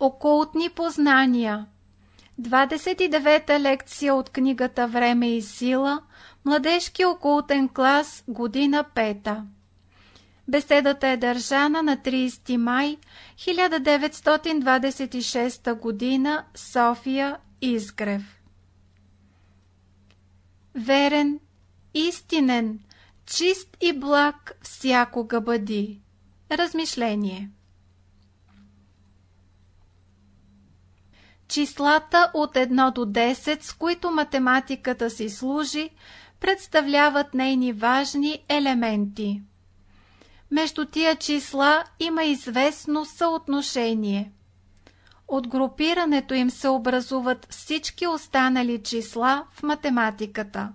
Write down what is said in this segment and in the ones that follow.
Окултни познания. 29-та лекция от книгата Време и сила Младежки окултен клас Година пета. Беседата е държана на 30 май 1926 година София Изгрев. Верен, истинен, чист и благ всякога бъди. Размишление Числата от 1 до 10, с които математиката си служи, представляват нейни важни елементи. Между тия числа има известно съотношение. От групирането им се образуват всички останали числа в математиката.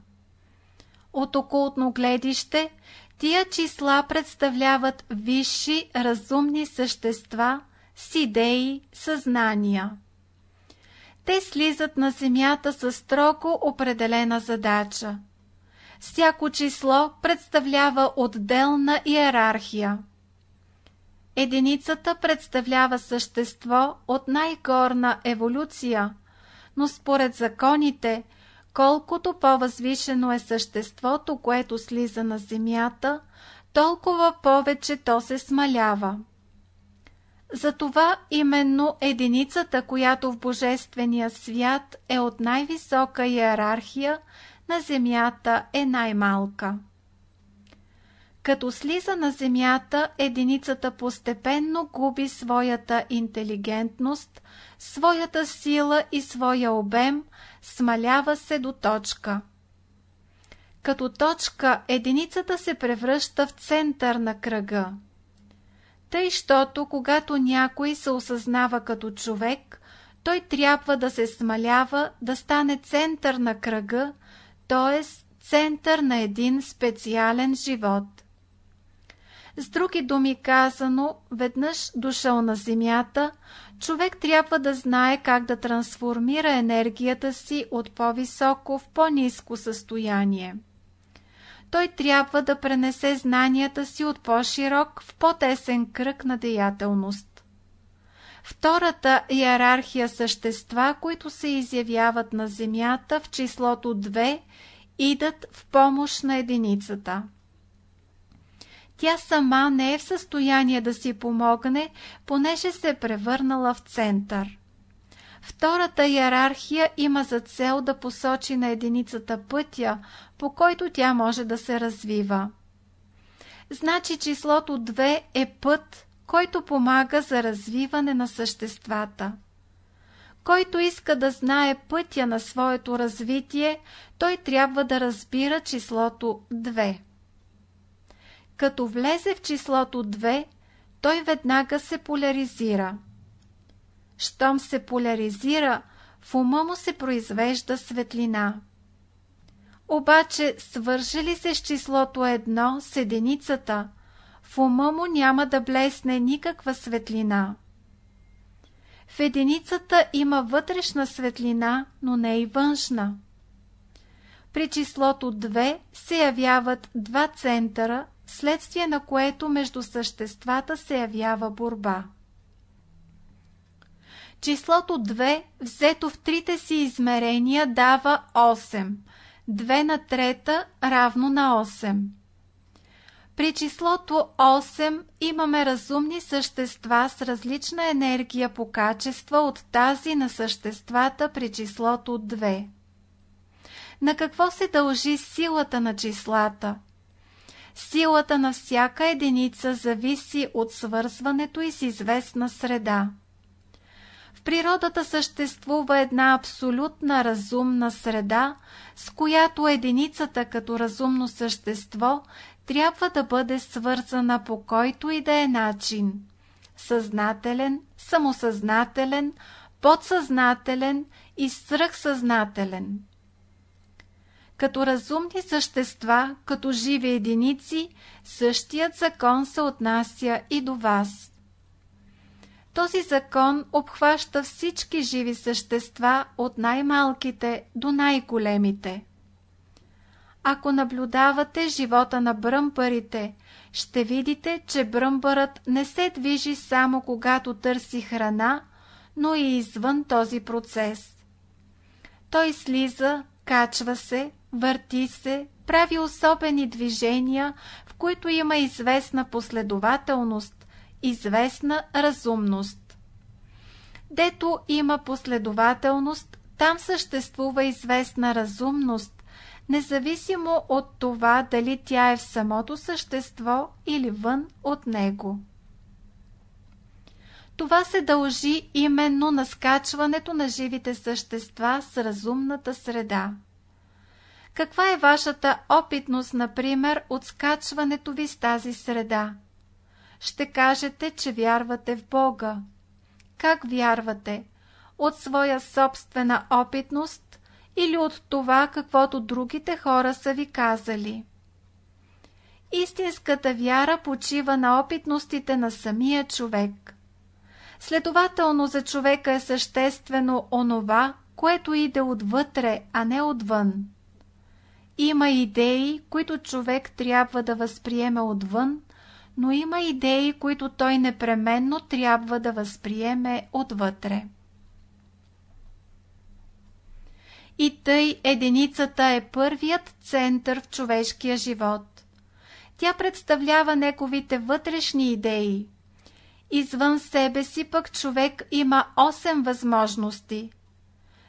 От окултно гледище тия числа представляват висши разумни същества с идеи, съзнания те слизат на Земята със строго определена задача. Всяко число представлява отделна иерархия. Единицата представлява същество от най-горна еволюция, но според законите, колкото по-възвишено е съществото, което слиза на Земята, толкова повече то се смалява. Затова именно единицата, която в Божествения свят е от най-висока иерархия, на Земята е най-малка. Като слиза на Земята, единицата постепенно губи своята интелигентност, своята сила и своя обем, смалява се до точка. Като точка, единицата се превръща в център на кръга. Тъй, щото когато някой се осъзнава като човек, той трябва да се смалява, да стане център на кръга, т.е. център на един специален живот. С други думи казано, веднъж дошъл на земята, човек трябва да знае как да трансформира енергията си от по-високо в по-низко състояние той трябва да пренесе знанията си от по-широк в по-тесен кръг на деятелност. Втората иерархия същества, които се изявяват на Земята в числото 2, идат в помощ на единицата. Тя сама не е в състояние да си помогне, понеже се е превърнала в център. Втората иерархия има за цел да посочи на единицата пътя, по който тя може да се развива. Значи числото 2 е път, който помага за развиване на съществата. Който иска да знае пътя на своето развитие, той трябва да разбира числото 2. Като влезе в числото 2, той веднага се поляризира. Щом се поляризира, в ума му се произвежда светлина. Обаче, свърже ли се с числото едно с единицата, в ума му няма да блесне никаква светлина. В единицата има вътрешна светлина, но не и външна. При числото 2 се явяват два центъра, следствие на което между съществата се явява борба. Числото 2, взето в трите си измерения, дава 8. 2 на трета равно на 8. При числото 8 имаме разумни същества с различна енергия по качества от тази на съществата при числото 2. На какво се дължи силата на числата? Силата на всяка единица зависи от свързването и с известна среда. В природата съществува една абсолютна разумна среда, с която единицата като разумно същество трябва да бъде свързана по който и да е начин. Съзнателен, самосъзнателен, подсъзнателен и свръхсъзнателен. Като разумни същества, като живи единици, същият закон се отнася и до вас. Този закон обхваща всички живи същества от най-малките до най-големите. Ако наблюдавате живота на бръмбарите, ще видите, че бръмбърът не се движи само когато търси храна, но и извън този процес. Той слиза, качва се, върти се, прави особени движения, в които има известна последователност, известна разумност. Дето има последователност, там съществува известна разумност, независимо от това дали тя е в самото същество или вън от него. Това се дължи именно на скачването на живите същества с разумната среда. Каква е вашата опитност, например, от скачването ви с тази среда? Ще кажете, че вярвате в Бога. Как вярвате? От своя собствена опитност или от това, каквото другите хора са ви казали? Истинската вяра почива на опитностите на самия човек. Следователно за човека е съществено онова, което иде отвътре, а не отвън. Има идеи, които човек трябва да възприеме отвън, но има идеи, които той непременно трябва да възприеме отвътре. И тъй единицата е първият център в човешкия живот. Тя представлява неговите вътрешни идеи. Извън себе си пък човек има 8 възможности.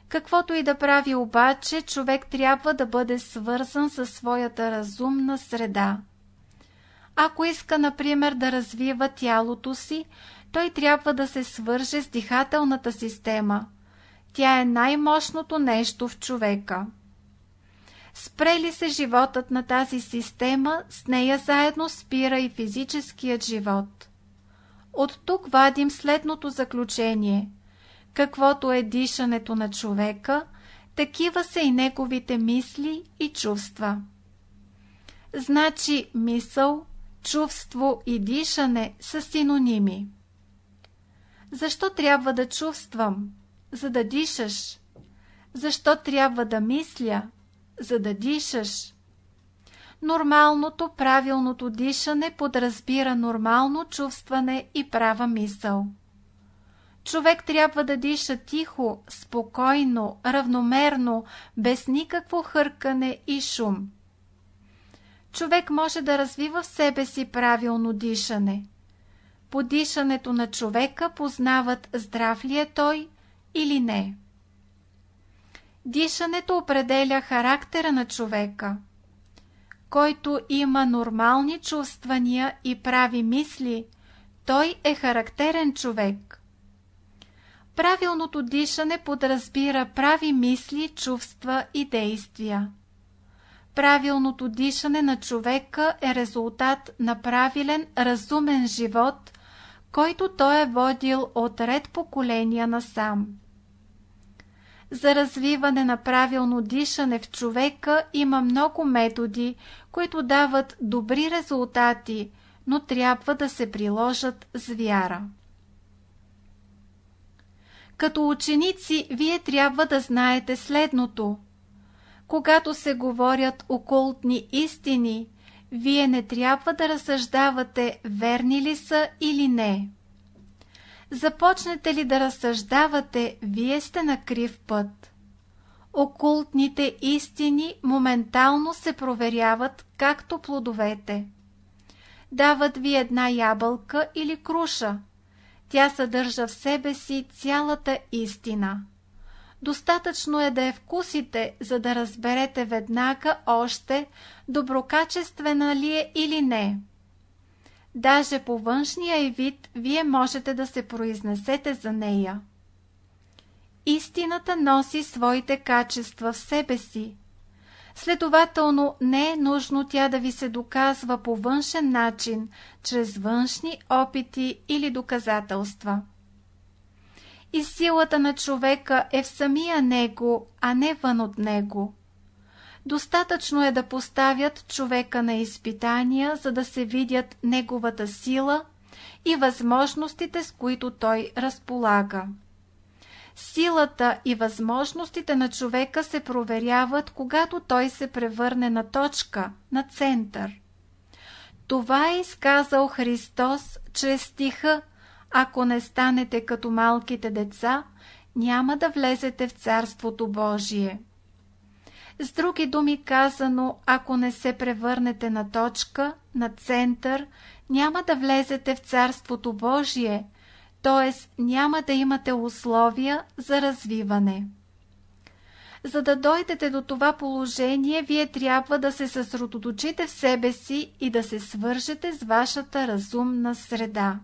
Каквото и да прави обаче, човек трябва да бъде свързан със своята разумна среда. Ако иска, например, да развива тялото си, той трябва да се свърже с дихателната система. Тя е най-мощното нещо в човека. Спре се животът на тази система, с нея заедно спира и физическият живот. От тук вадим следното заключение. Каквото е дишането на човека, такива са и неговите мисли и чувства. Значи мисъл, чувство и дишане са синоними. Защо трябва да чувствам? За да дишаш. Защо трябва да мисля? За да дишаш. Нормалното, правилното дишане подразбира нормално чувстване и права мисъл. Човек трябва да диша тихо, спокойно, равномерно, без никакво хъркане и шум. Човек може да развива в себе си правилно дишане. По дишането на човека познават здрав ли е той или не. Дишането определя характера на човека който има нормални чувствания и прави мисли, той е характерен човек. Правилното дишане подразбира прави мисли, чувства и действия. Правилното дишане на човека е резултат на правилен, разумен живот, който той е водил от ред поколения насам. За развиване на правилно дишане в човека има много методи, които дават добри резултати, но трябва да се приложат с вяра. Като ученици, вие трябва да знаете следното. Когато се говорят окултни истини, вие не трябва да разсъждавате верни ли са или не. Започнете ли да разсъждавате, вие сте на крив път. Окултните истини моментално се проверяват, както плодовете. Дават ви една ябълка или круша. Тя съдържа в себе си цялата истина. Достатъчно е да я вкусите, за да разберете веднага още доброкачествена ли е или не. Даже по външния и вид вие можете да се произнесете за нея. Истината носи своите качества в себе си. Следователно не е нужно тя да ви се доказва по външен начин, чрез външни опити или доказателства. И силата на човека е в самия него, а не вън от него. Достатъчно е да поставят човека на изпитания, за да се видят неговата сила и възможностите, с които той разполага. Силата и възможностите на човека се проверяват, когато той се превърне на точка, на център. Това е изказал Христос чрез стиха ако не станете като малките деца, няма да влезете в Царството Божие. С други думи казано, ако не се превърнете на точка, на център, няма да влезете в Царството Божие, т.е. няма да имате условия за развиване. За да дойдете до това положение, вие трябва да се съсредоточите в себе си и да се свържете с вашата разумна среда.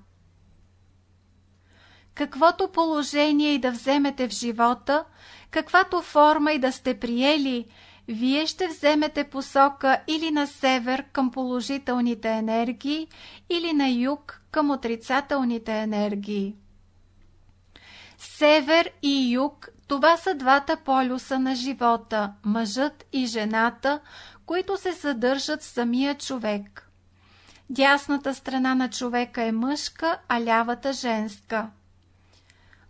Каквото положение и да вземете в живота, каквато форма и да сте приели, вие ще вземете посока или на север към положителните енергии, или на юг към отрицателните енергии. Север и юг – това са двата полюса на живота, мъжът и жената, които се съдържат в самия човек. Дясната страна на човека е мъжка, а лявата женска.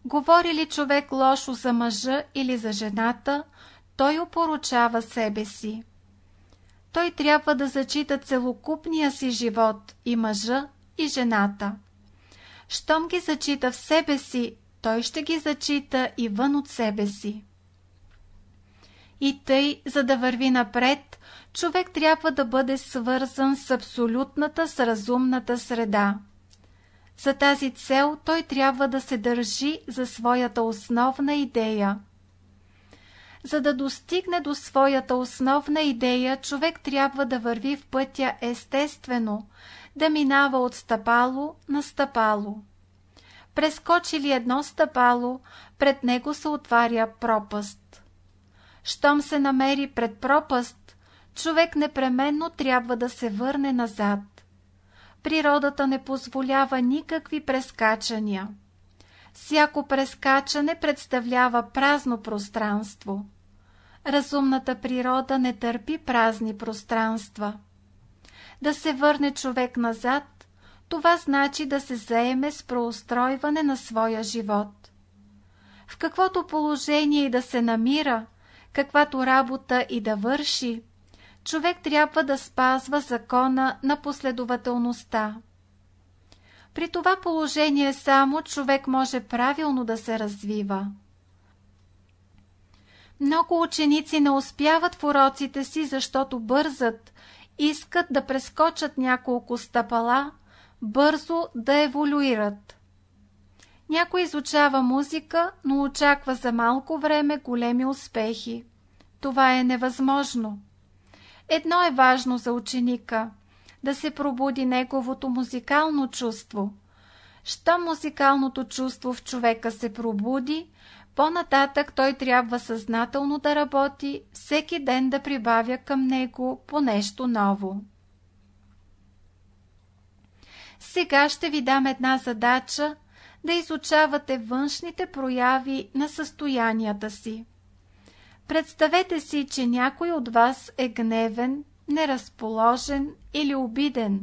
Говори ли човек лошо за мъжа или за жената, той опоручава себе си. Той трябва да зачита целокупния си живот и мъжа, и жената. Щом ги зачита в себе си, той ще ги зачита и вън от себе си. И тъй, за да върви напред, човек трябва да бъде свързан с абсолютната, с разумната среда. За тази цел той трябва да се държи за своята основна идея. За да достигне до своята основна идея, човек трябва да върви в пътя естествено, да минава от стъпало на стъпало. Прескочи ли едно стъпало, пред него се отваря пропаст. Щом се намери пред пропаст, човек непременно трябва да се върне назад. Природата не позволява никакви прескачания. Всяко прескачане представлява празно пространство. Разумната природа не търпи празни пространства. Да се върне човек назад, това значи да се заеме с проустройване на своя живот. В каквото положение и да се намира, каквато работа и да върши, човек трябва да спазва закона на последователността. При това положение само човек може правилно да се развива. Много ученици не успяват в уроците си, защото бързат, искат да прескочат няколко стъпала, бързо да еволюират. Някой изучава музика, но очаква за малко време големи успехи. Това е невъзможно. Едно е важно за ученика – да се пробуди неговото музикално чувство. Щом музикалното чувство в човека се пробуди, по-нататък той трябва съзнателно да работи, всеки ден да прибавя към него по нещо ново. Сега ще ви дам една задача да изучавате външните прояви на състоянията си. Представете си, че някой от вас е гневен, неразположен или обиден.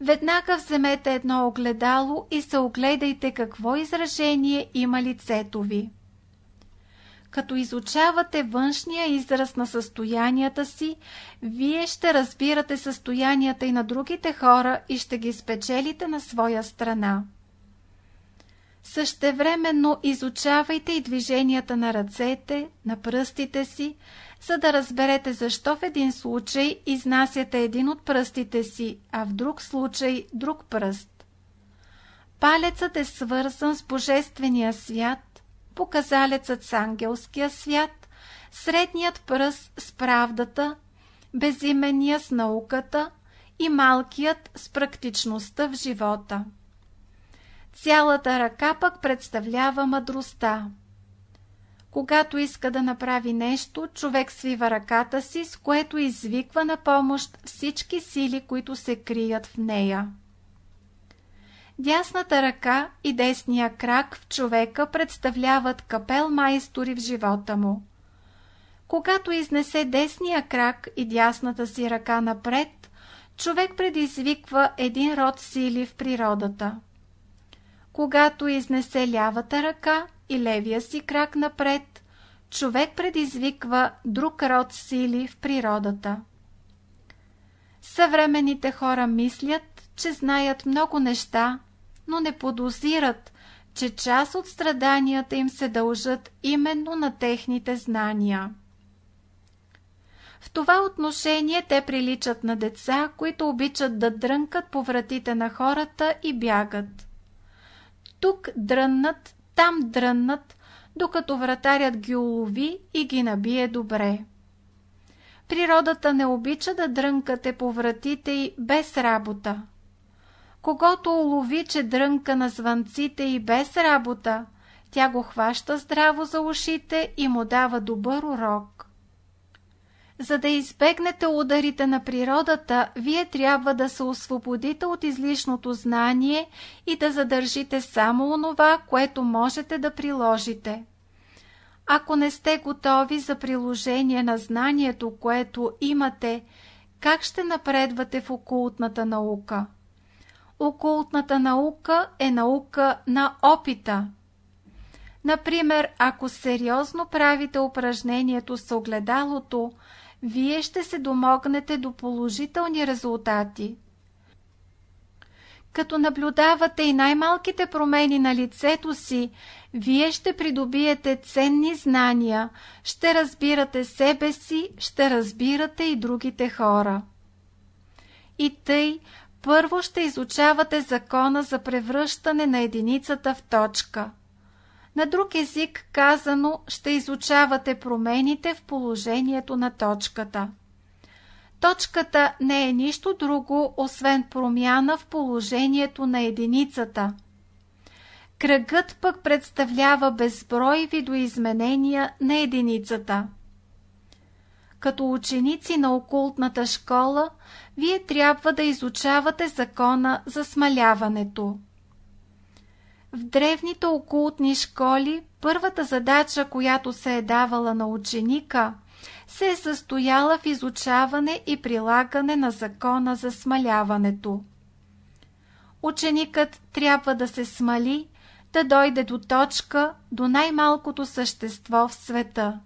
Веднага вземете едно огледало и се огледайте какво изражение има лицето ви. Като изучавате външния израз на състоянията си, вие ще разбирате състоянията и на другите хора и ще ги спечелите на своя страна. Същевременно изучавайте и движенията на ръцете, на пръстите си, за да разберете защо в един случай изнасяте един от пръстите си, а в друг случай друг пръст. Палецът е свързан с Божествения свят, показалецът с ангелския свят, средният пръст с правдата, безимения с науката и малкият с практичността в живота. Цялата ръка пък представлява мъдростта. Когато иска да направи нещо, човек свива ръката си, с което извиква на помощ всички сили, които се крият в нея. Дясната ръка и десния крак в човека представляват капел майстори в живота му. Когато изнесе десния крак и дясната си ръка напред, човек предизвиква един род сили в природата. Когато изнесе лявата ръка и левия си крак напред, човек предизвиква друг род сили в природата. Съвременните хора мислят, че знаят много неща, но не подозират, че част от страданията им се дължат именно на техните знания. В това отношение те приличат на деца, които обичат да дрънкат по вратите на хората и бягат. Тук дръннат, там дръннат, докато вратарят ги улови и ги набие добре. Природата не обича да дрънкате по вратите й без работа. Когато улови, че дрънка на звънците и без работа, тя го хваща здраво за ушите и му дава добър урок. За да избегнете ударите на природата, вие трябва да се освободите от излишното знание и да задържите само онова, което можете да приложите. Ако не сте готови за приложение на знанието, което имате, как ще напредвате в окултната наука? Окултната наука е наука на опита. Например, ако сериозно правите упражнението с огледалото, вие ще се домогнете до положителни резултати. Като наблюдавате и най-малките промени на лицето си, вие ще придобиете ценни знания, ще разбирате себе си, ще разбирате и другите хора. И тъй, първо ще изучавате закона за превръщане на единицата в точка. На друг език казано ще изучавате промените в положението на точката. Точката не е нищо друго, освен промяна в положението на единицата. Кръгът пък представлява безброй видоизменения на единицата. Като ученици на окултната школа, вие трябва да изучавате закона за смаляването. В древните окултни школи първата задача, която се е давала на ученика, се е състояла в изучаване и прилагане на закона за смаляването. Ученикът трябва да се смали, да дойде до точка, до най-малкото същество в света.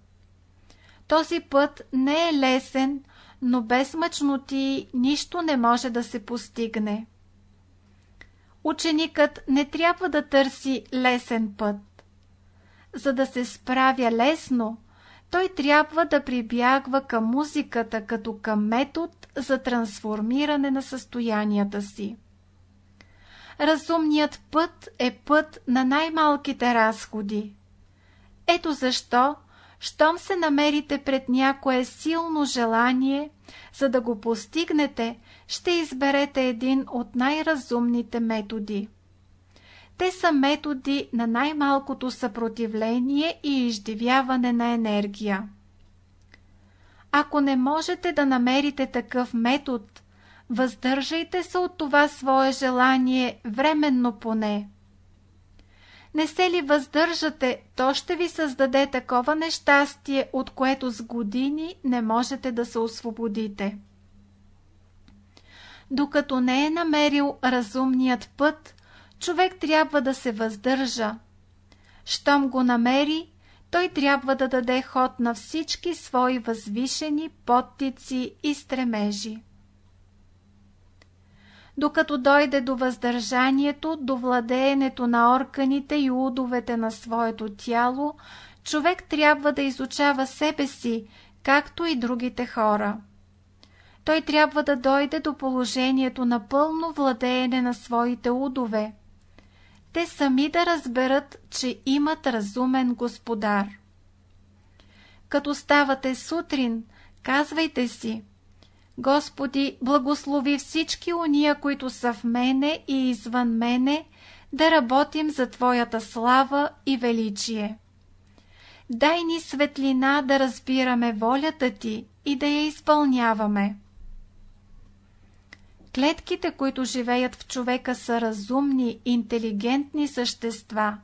Този път не е лесен, но без мъчноти нищо не може да се постигне. Ученикът не трябва да търси лесен път. За да се справя лесно, той трябва да прибягва към музиката като към метод за трансформиране на състоянията си. Разумният път е път на най-малките разходи. Ето защо щом се намерите пред някое силно желание, за да го постигнете, ще изберете един от най-разумните методи. Те са методи на най-малкото съпротивление и издивяване на енергия. Ако не можете да намерите такъв метод, въздържайте се от това свое желание временно поне не се ли въздържате, то ще ви създаде такова нещастие, от което с години не можете да се освободите. Докато не е намерил разумният път, човек трябва да се въздържа. Щом го намери, той трябва да даде ход на всички свои възвишени подтици и стремежи докато дойде до въздържанието, до владеенето на органите и удовете на своето тяло, човек трябва да изучава себе си, както и другите хора. Той трябва да дойде до положението на пълно владеене на своите удове. Те сами да разберат, че имат разумен господар. Като ставате сутрин, казвайте си – Господи, благослови всички уния, които са в мене и извън мене, да работим за Твоята слава и величие. Дай ни светлина да разбираме волята Ти и да я изпълняваме. Клетките, които живеят в човека, са разумни, интелигентни същества.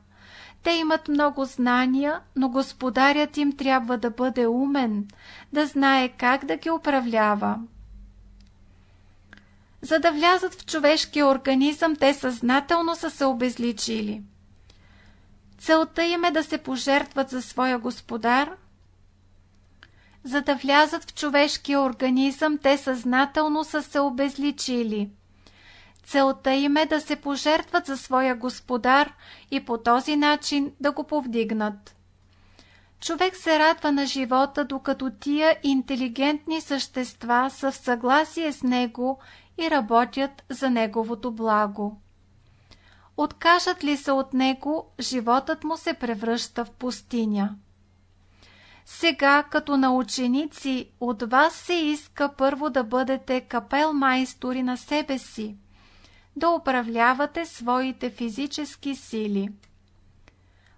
Те имат много знания, но господарят им трябва да бъде умен, да знае как да ги управлява. За да влязат в човешкия организъм, те съзнателно са се обезличили. Целта им е да се пожертват за своя господар. За да влязат в човешкия организъм, те съзнателно са се обезличили. Целта им е да се пожертват за своя господар и по този начин да го повдигнат. Човек се радва на живота, докато тия интелигентни същества са в съгласие с него и работят за неговото благо. Откажат ли се от него, животът му се превръща в пустиня. Сега, като на ученици, от вас се иска първо да бъдете капел майстори на себе си, да управлявате своите физически сили.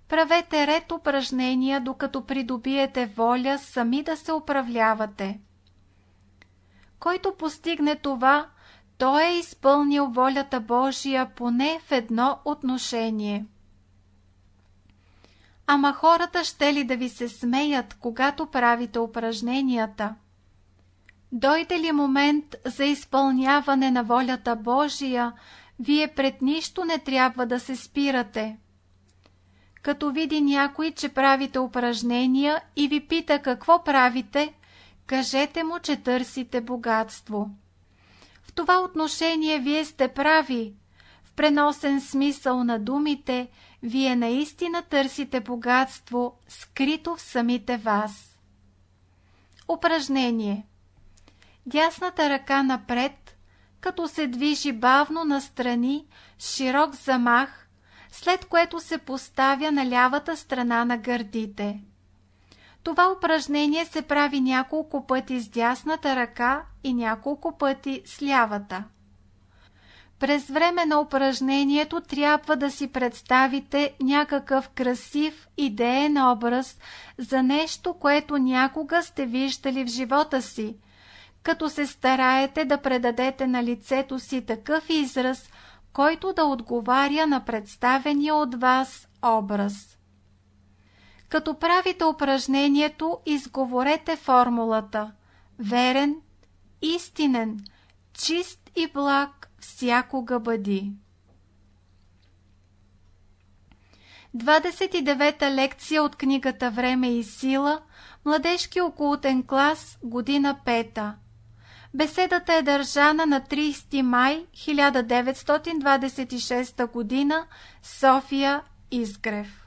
Правете ред упражнения, докато придобиете воля сами да се управлявате. Който постигне това, той е изпълнил волята Божия поне в едно отношение. Ама хората ще ли да ви се смеят, когато правите упражненията? Дойде ли момент за изпълняване на волята Божия, вие пред нищо не трябва да се спирате. Като види някой, че правите упражнения и ви пита какво правите, кажете му, че търсите богатство. В това отношение вие сте прави. Преносен смисъл на думите, вие наистина търсите богатство, скрито в самите вас. Упражнение Дясната ръка напред, като се движи бавно настрани, с широк замах, след което се поставя на лявата страна на гърдите. Това упражнение се прави няколко пъти с дясната ръка и няколко пъти с лявата. През време на упражнението трябва да си представите някакъв красив идеен образ за нещо, което някога сте виждали в живота си, като се стараете да предадете на лицето си такъв израз, който да отговаря на представения от вас образ. Като правите упражнението, изговорете формулата верен, истинен, чист и благ всякога бъди. 29-та лекция от книгата Време и сила, младежки окултен клас, година 5. Беседата е държана на 30 май 1926 г. София Изгрев.